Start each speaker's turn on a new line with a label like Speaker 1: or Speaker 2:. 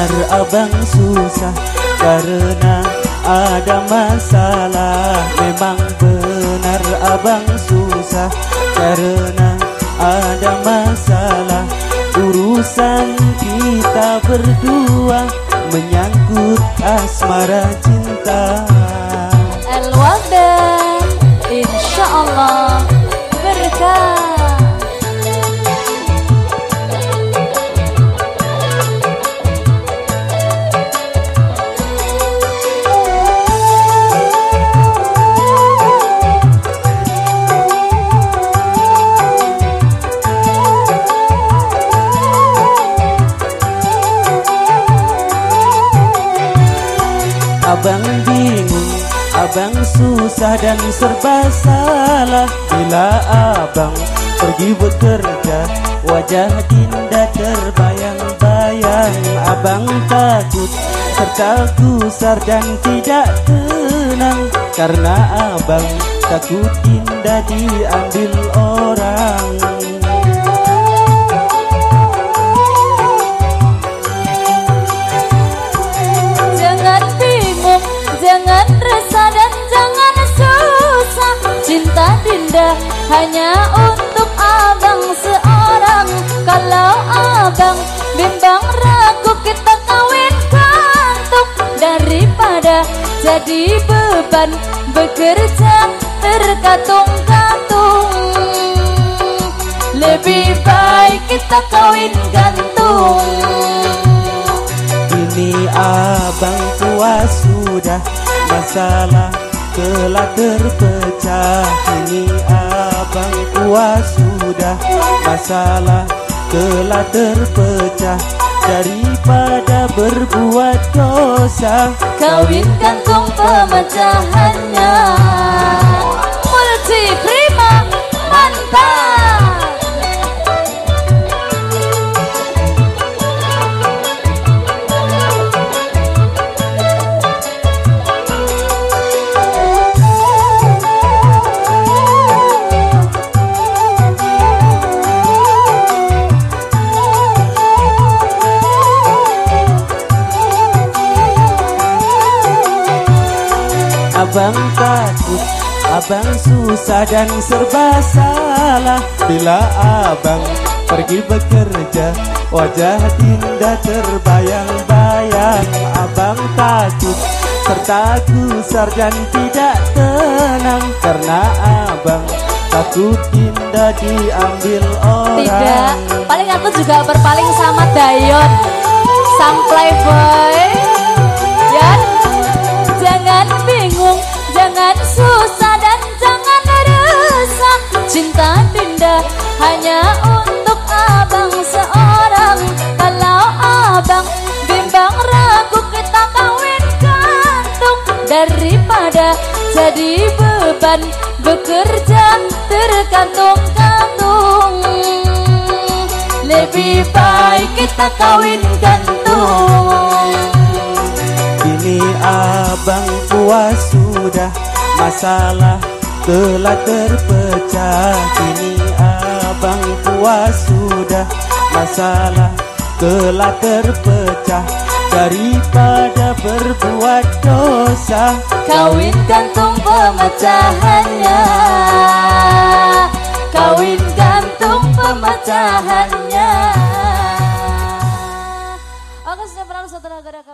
Speaker 1: benar abang susah Karena ada masalah. Memang benar abang susah Karena ada masalah. Urusan kita berdua Menyangkut asmara cinta Abang bingung, abang susah dan serba salah. Bila abang pergi bekerja Wajah Dinda terbayang-bayang. Abang takut serta gusar dan tidak tenang. Karena abang takut Dinda diambil orang
Speaker 2: hanya untuk abang seorang. Kalau abang bimbang ragu kita kawin kantuk Daripada jadi beban. Bekerja terkatung-katung Lebih baik kita kawin gantung.
Speaker 1: Ini abang tua sudah masalah telah terpecah. Ini abang puas sudah Masalah telah terpecah. Daripada berbuat dosa
Speaker 2: Kawin gantung pemecahannya
Speaker 1: Abang takut, abang susah dan serba salah. Bila abang pergi bekerja Wajah Dinda terbayang-bayang. Abang takut serta gusar dan tidak tenang. Karena abang takut Dinda diambil orang.
Speaker 2: Tidak, paling aku juga berpaling sama Dayon hanya untuk abang seorang. Kalau abang bimbang ragu kita kawin gantung Daripada jadi beban bekerja tergantung-gantung Lebih baik kita kawin gantung
Speaker 1: Ini abang puas sudah masalah telah terpecah. Kini abang puas sudah Masalah telah terpecah. Daripada berbuat dosa
Speaker 2: Kawin gantung pemecahannya. Kawin gantung pemecahannya. Aku sudah gantung